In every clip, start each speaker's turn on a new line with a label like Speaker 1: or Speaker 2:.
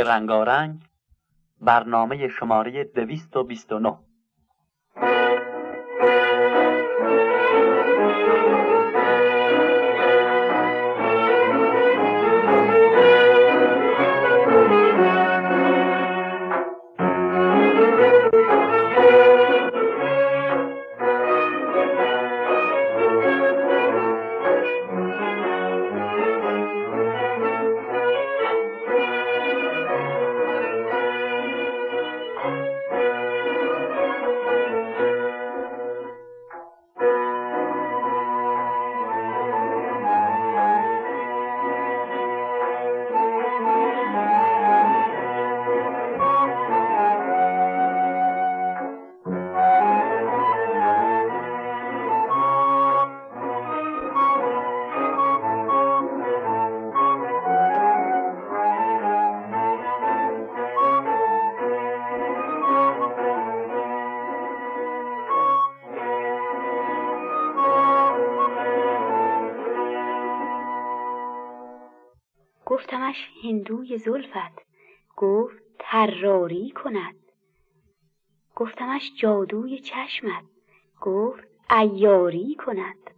Speaker 1: رنگارنگ برنامه شماره
Speaker 2: 229 هندوی زلفت گفت تراری کند. گفتمش جادوی چشمت گفت ایاری کند.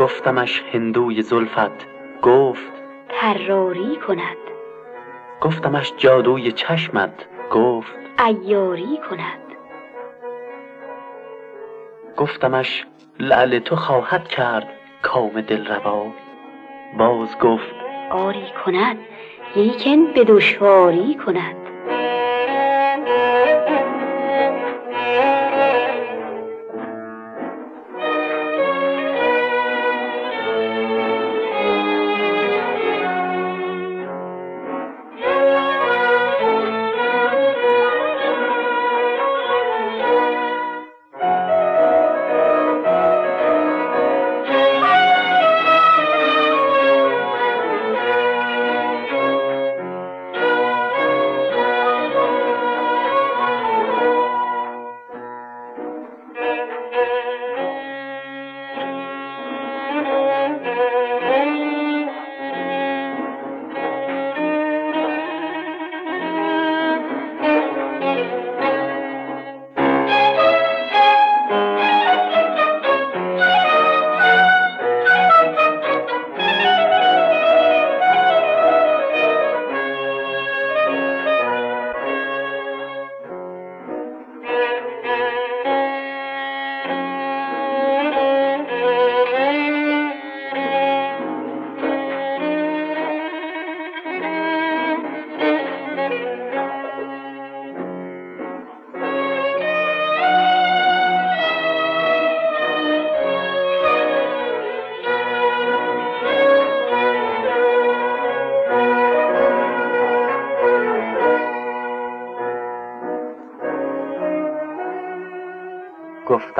Speaker 1: گفتمش هندوی زلفت. گفت
Speaker 2: طراری کند.
Speaker 1: گفتمش جادوی چشمت. گفت
Speaker 2: عیاری کند.
Speaker 1: گفتمش لعل تو خواهد کرد کام دلربا. باز گفت
Speaker 2: آری کند لیکن به دشواری کند.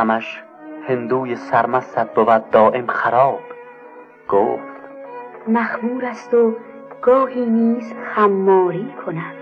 Speaker 1: گفتمش هندوی سرمستت بود دائم خراب. گفت
Speaker 2: مخمور است و گاهی نیز خماری کند.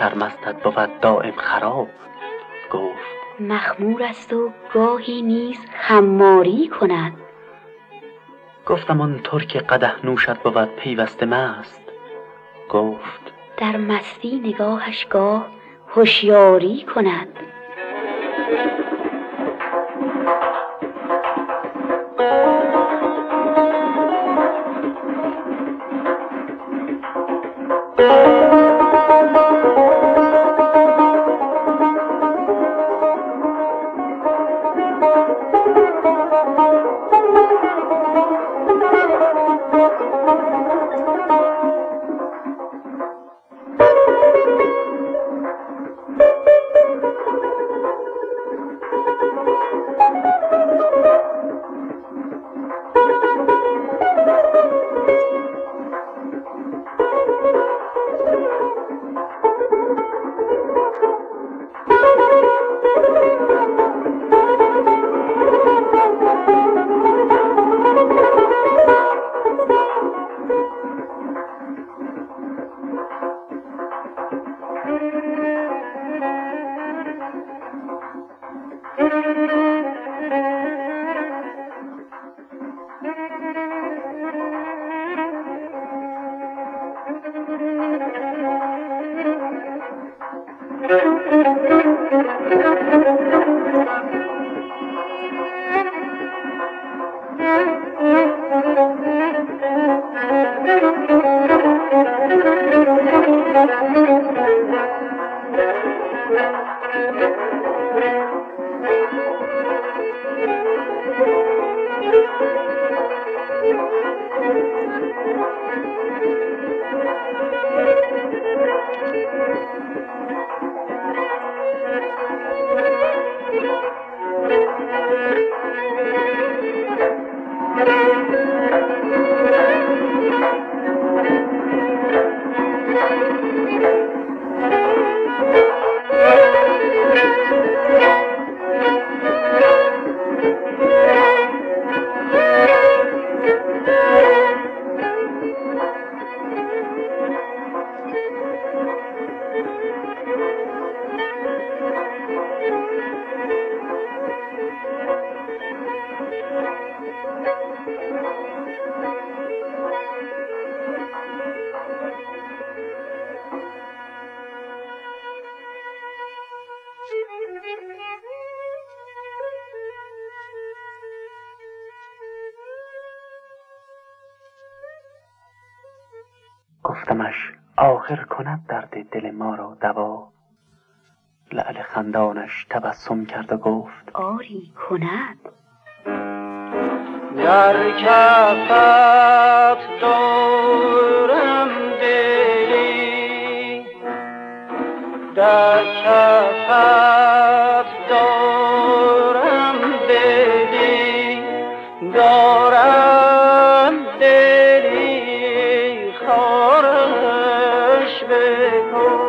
Speaker 1: سرمستت بود دایم خراب گفت.
Speaker 2: مخمور است و گاهی نیز خماری کند.
Speaker 1: گفتم آن ترک قدح نوشت بود پیوسته مست. گفت.
Speaker 2: در مستی نگاهش گاه هوشیاری کند.
Speaker 1: آخر کند درد دل ما را دوا. لعل خندانش تبسم کرد و گفت
Speaker 2: آری کند.
Speaker 3: در کفت دارم دلی در کفت بکن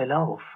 Speaker 3: خلاف.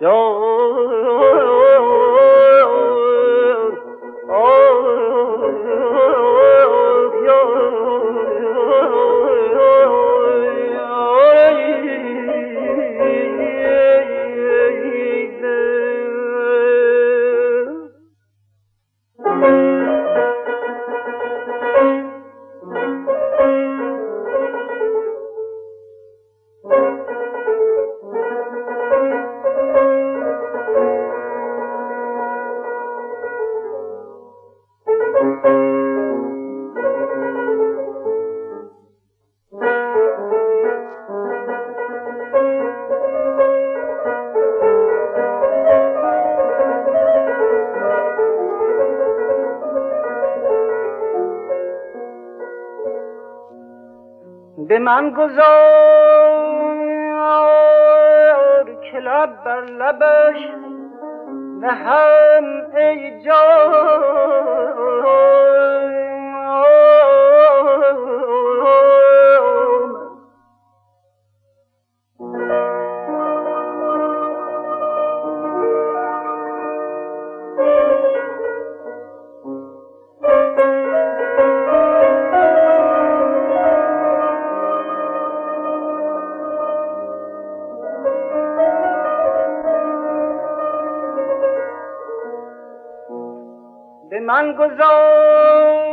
Speaker 3: به goes on. گذار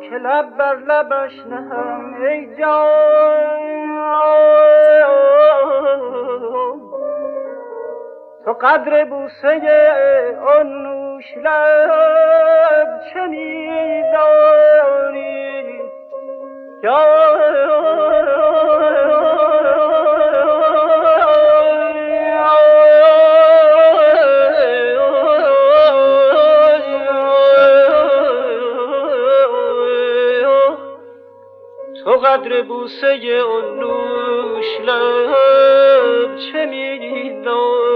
Speaker 3: که لب بر لبش نهم ای جان. تو قدر بوسه آن نوش لب چه میدانی؟ قدر بوسه اون نوش لب چه میدانی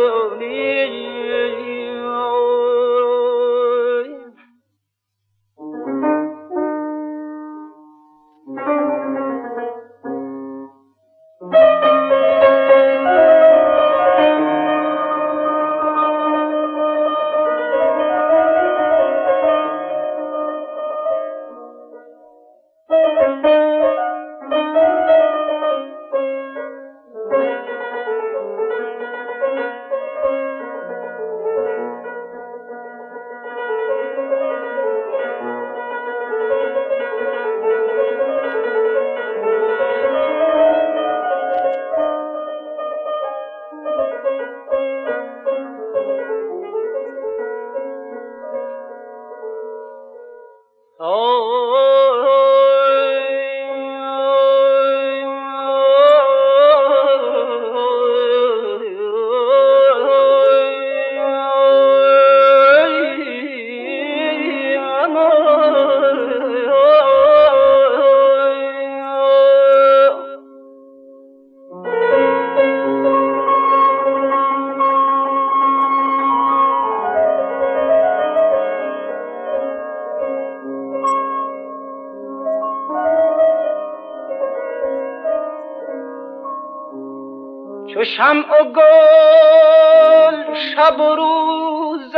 Speaker 3: شمع و گل شب و روزت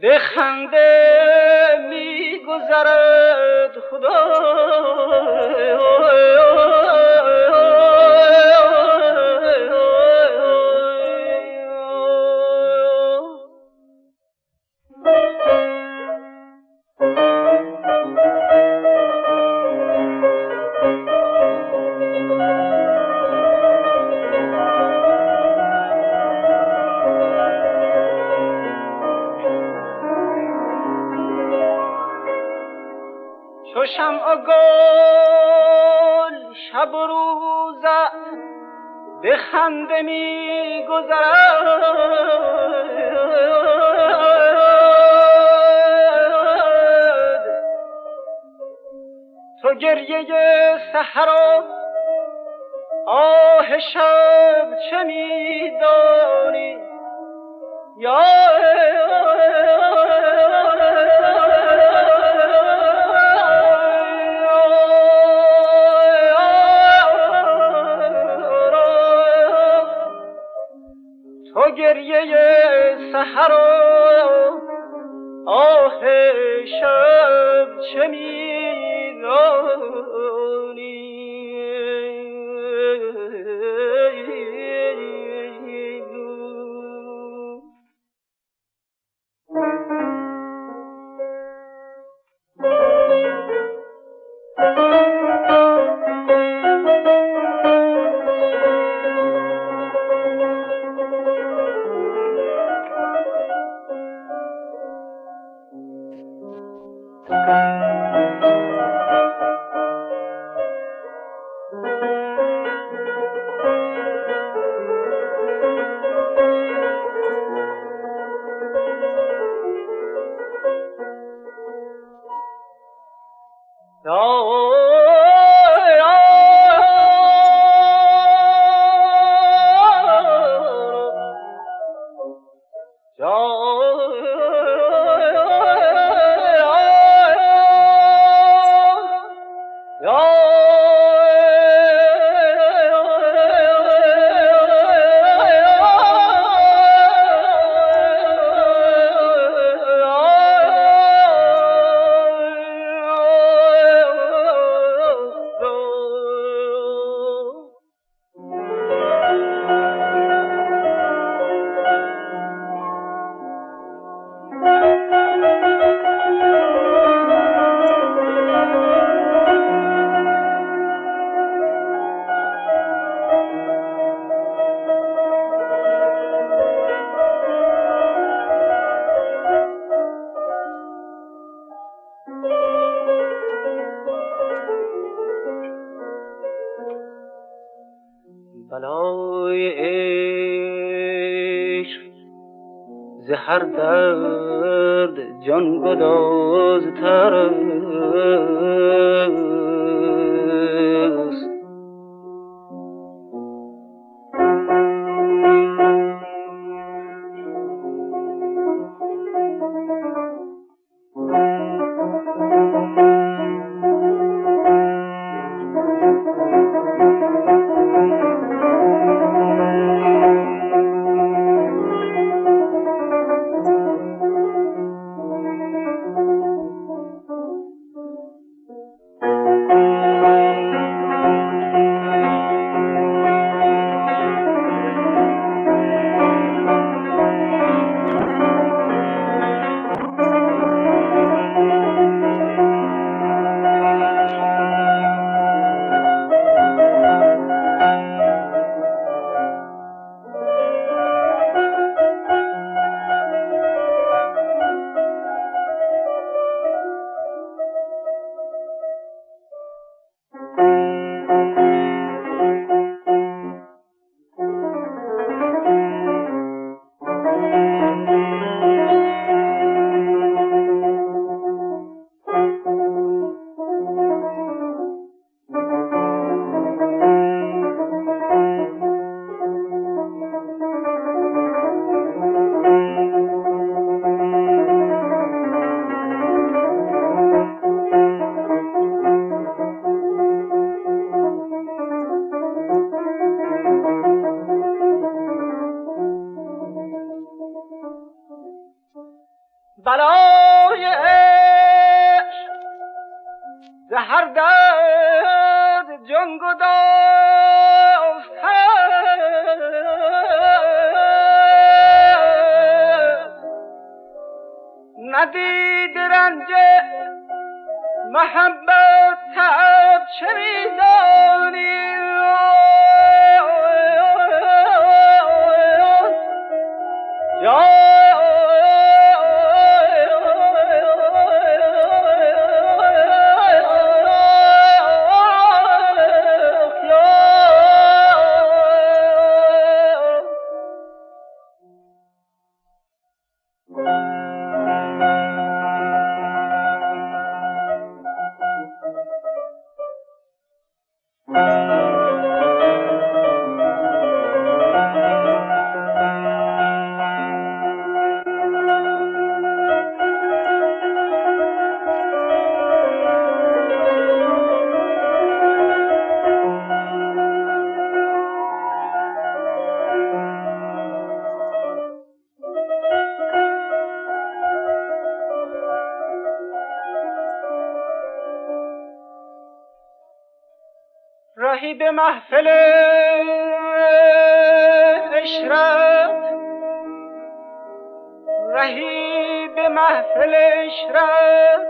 Speaker 3: به خنده میگذرد. خدا خنده می گذرد. تو گریه سحر ندید رنج محبت چه میدانی.
Speaker 2: محفل اشرت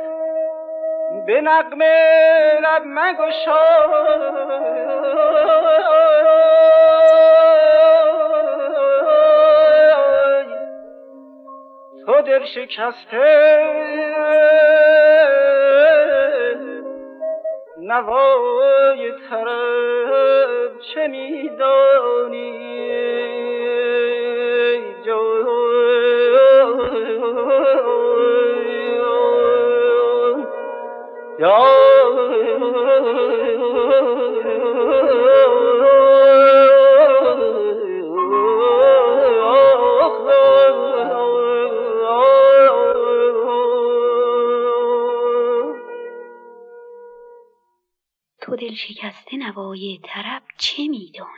Speaker 2: به نقمه لب مگشای. تو دل شکسته. نوای طرب چه میدانی؟
Speaker 3: دل شکسته نوای طرب چه میدانی؟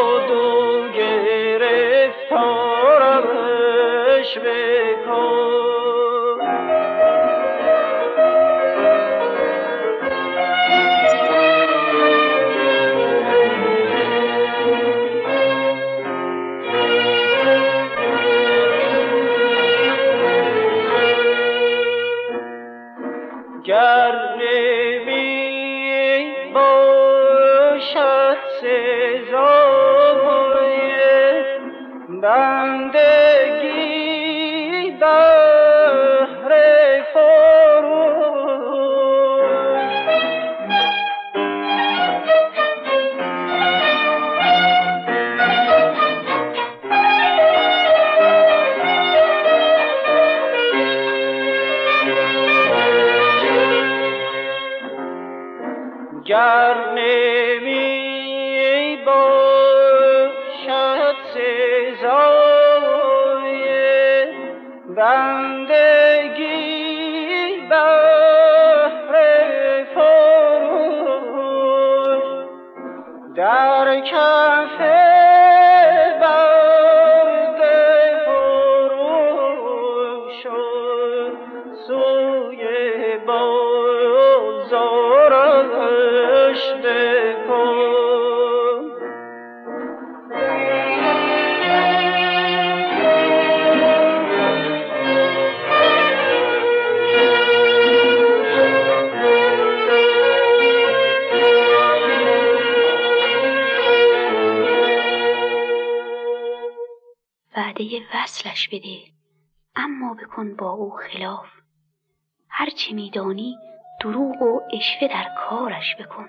Speaker 2: گر
Speaker 3: نمی باشد سزای بندگی بهر فروش در کف او خلاف. هرچه میدانی دروغ و اشوه در کارش بکن.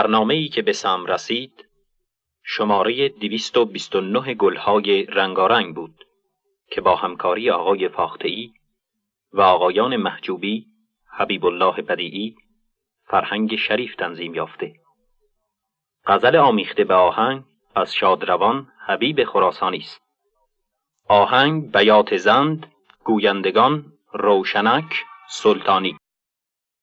Speaker 4: برنامه ای که به سم رسید شماره 229 گلهای رنگارنگ بود که با همکاری آقای فاختهی و آقایان محجوبی، حبیب الله بدیعی، فرهنگ شریف تنظیم یافته. غزل آمیخته به آهنگ از شادروان حبیب خراسانی است. آهنگ بیات زند گویندگان روشنک سلطانی